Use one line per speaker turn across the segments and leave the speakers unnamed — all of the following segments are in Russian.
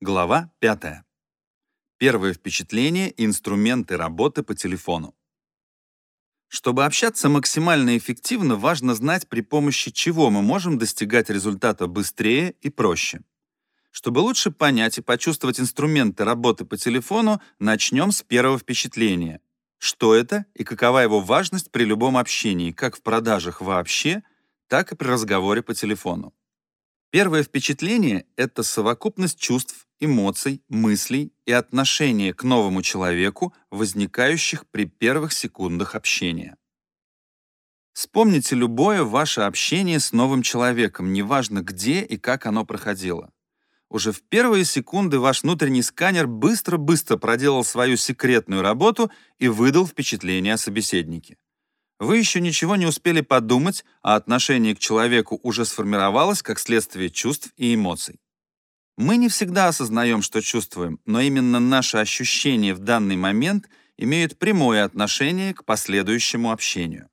Глава 5. Первое впечатление инструменты работы по телефону. Чтобы общаться максимально эффективно, важно знать, при помощи чего мы можем достигать результата быстрее и проще. Чтобы лучше понять и почувствовать инструменты работы по телефону, начнем с первого впечатления. Что это и какова его важность при любом общении, как в продажах вообще, так и при разговоре по телефону. Первое впечатление — это совокупность чувств, эмоций, мыслей и отношения к новому человеку, возникающих при первых секундах общения. Вспомните любое ваше общение с новым человеком, неважно где и как оно проходило. Уже в первые секунды ваш внутренний сканер быстро-быстро проделал свою секретную работу и выдал впечатление о собеседнике. Вы еще ничего не успели подумать, а отношение к человеку уже сформировалось как следствие чувств и эмоций. Мы не всегда осознаем, что чувствуем, но именно наши ощущения в данный момент имеют прямое отношение к последующему общению.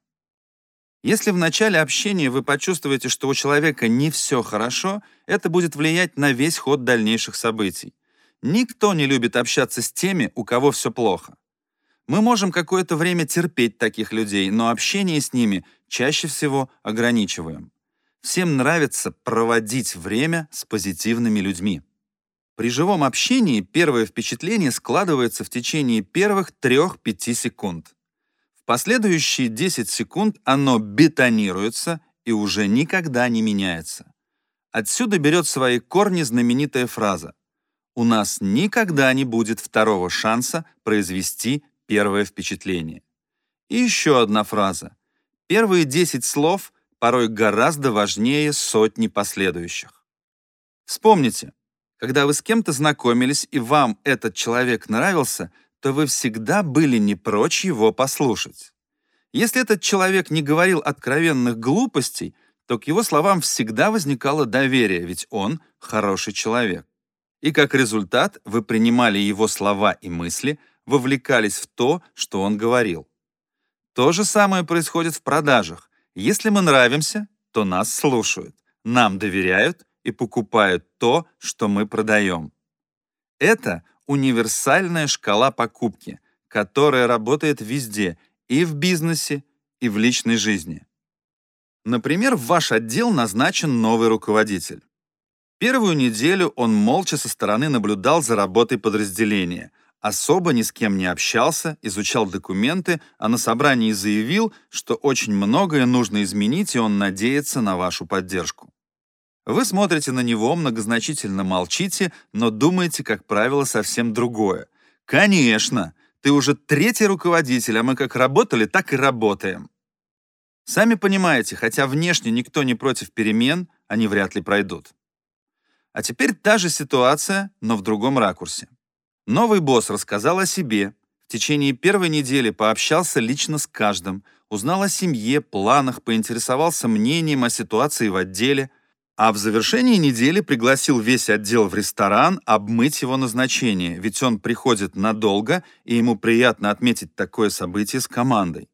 Если в начале общения вы почувствуете, что у человека не все хорошо, это будет влиять на весь ход дальнейших событий. Никто не любит общаться с теми, у кого все плохо. Мы можем какое-то время терпеть таких людей, но общение с ними чаще всего ограничиваем. Всем нравится проводить время с позитивными людьми. При живом общении первое впечатление складывается в течение первых 3-5 секунд. В последующие 10 секунд оно бетонируется и уже никогда не меняется. Отсюда берет свои корни знаменитая фраза «У нас никогда не будет второго шанса произвести первое впечатление». И еще одна фраза. Первые 10 слов порой гораздо важнее сотни последующих. Вспомните, когда вы с кем-то знакомились и вам этот человек нравился, то вы всегда были не прочь его послушать. Если этот человек не говорил откровенных глупостей, то к его словам всегда возникало доверие, ведь он хороший человек. И как результат вы принимали его слова и мысли, вовлекались в то, что он говорил. То же самое происходит в продажах. Если мы нравимся, то нас слушают, нам доверяют и покупают то, что мы продаем. Это универсальная шкала покупки, которая работает везде, и в бизнесе, и в личной жизни. Например, в ваш отдел назначен новый руководитель. Первую неделю он молча со стороны наблюдал за работой подразделения – особо ни с кем не общался, изучал документы, а на собрании заявил, что очень многое нужно изменить, и он надеется на вашу поддержку. Вы смотрите на него, многозначительно молчите, но думаете, как правило, совсем другое. Конечно, ты уже третий руководитель, а мы как работали, так и работаем. Сами понимаете, хотя внешне никто не против перемен, они вряд ли пройдут. А теперь та же ситуация, но в другом ракурсе. Новый босс рассказал о себе. В течение первой недели пообщался лично с каждым, узнал о семье, планах, поинтересовался мнением о ситуации в отделе, а в завершении недели пригласил весь отдел в ресторан обмыть его назначение, ведь он приходит надолго, и ему приятно отметить такое событие с командой.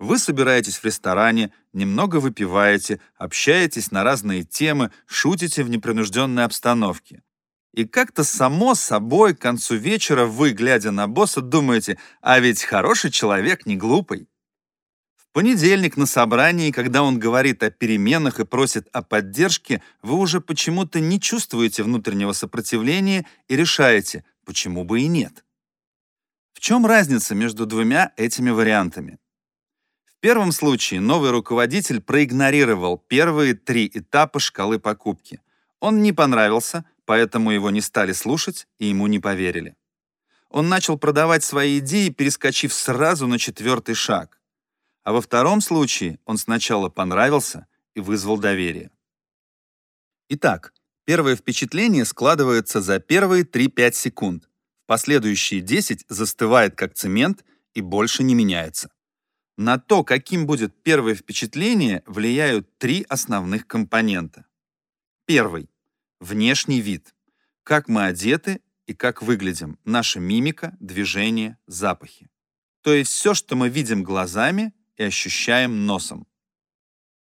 Вы собираетесь в ресторане, немного выпиваете, общаетесь на разные темы, шутите в непринужденной обстановке. И как-то само собой к концу вечера вы, глядя на босса, думаете, а ведь хороший человек, не глупый. В понедельник на собрании, когда он говорит о переменах и просит о поддержке, вы уже почему-то не чувствуете внутреннего сопротивления и решаете, почему бы и нет. В чем разница между двумя этими вариантами? В первом случае новый руководитель проигнорировал первые три этапа шкалы покупки. Он не понравился, поэтому его не стали слушать и ему не поверили. Он начал продавать свои идеи, перескочив сразу на четвертый шаг. А во втором случае он сначала понравился и вызвал доверие. Итак, первое впечатление складывается за первые 3-5 секунд. В последующие 10 застывает как цемент и больше не меняется. На то, каким будет первое впечатление, влияют три основных компонента. Первый Внешний вид. Как мы одеты и как выглядим. Наша мимика, движение, запахи. То есть все, что мы видим глазами и ощущаем носом.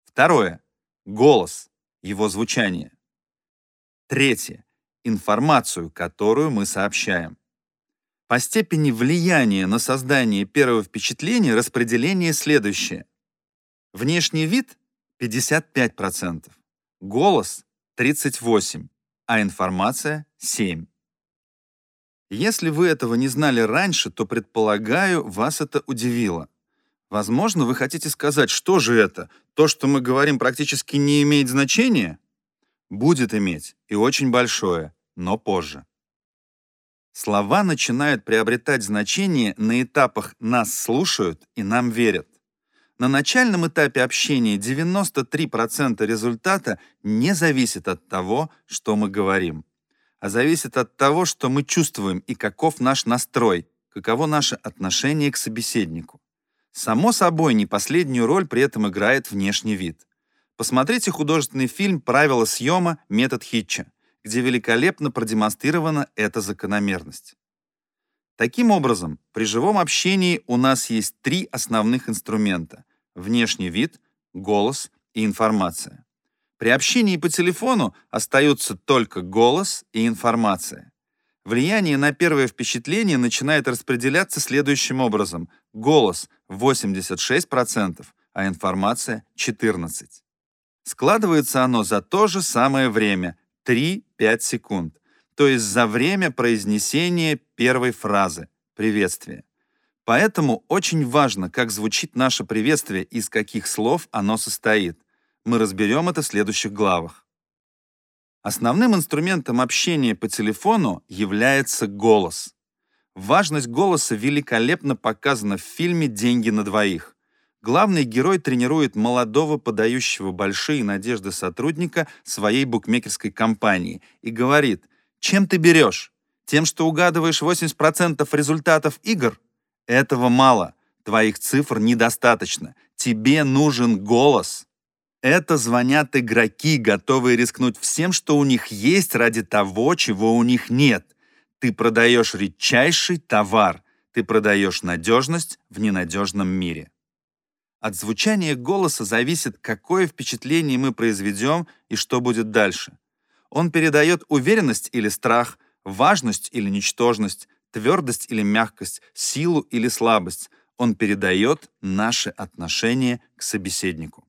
Второе. Голос, его звучание. Третье. информацию, которую мы сообщаем. По степени влияния на создание первого впечатления распределение следующее. Внешний вид 55%, голос 38%, а информация 7%. Если вы этого не знали раньше, то, предполагаю, вас это удивило. Возможно, вы хотите сказать, что же это? То, что мы говорим, практически не имеет значения? Будет иметь, и очень большое, но позже. Слова начинают приобретать значение на этапах «нас слушают» и «нам верят». На начальном этапе общения 93% результата не зависит от того, что мы говорим, а зависит от того, что мы чувствуем и каков наш настрой, каково наше отношение к собеседнику. Само собой, не последнюю роль при этом играет внешний вид. Посмотрите художественный фильм «Правила съема. Метод Хитча», где великолепно продемонстрирована эта закономерность. Таким образом, при живом общении у нас есть три основных инструмента — внешний вид, голос и информация. При общении по телефону остаются только голос и информация. Влияние на первое впечатление начинает распределяться следующим образом. Голос — 86%, а информация — 14%. Складывается оно за то же самое время — 3-5 секунд, то есть за время произнесения первой фразы приветствия. Поэтому очень важно, как звучит наше приветствие и из каких слов оно состоит. Мы разберем это в следующих главах. Основным инструментом общения по телефону является голос. Важность голоса великолепно показана в фильме «Деньги на двоих». Главный герой тренирует молодого, подающего большие надежды сотрудника своей букмекерской компании и говорит, чем ты берешь? Тем, что угадываешь 80% результатов игр? Этого мало. Твоих цифр недостаточно. Тебе нужен голос. Это звонят игроки, готовые рискнуть всем, что у них есть ради того, чего у них нет. Ты продаешь редчайший товар. Ты продаешь надежность в ненадежном мире. От звучания голоса зависит, какое впечатление мы произведем и что будет дальше. Он передает уверенность или страх, важность или ничтожность, твердость или мягкость, силу или слабость. Он передает наше отношение к собеседнику.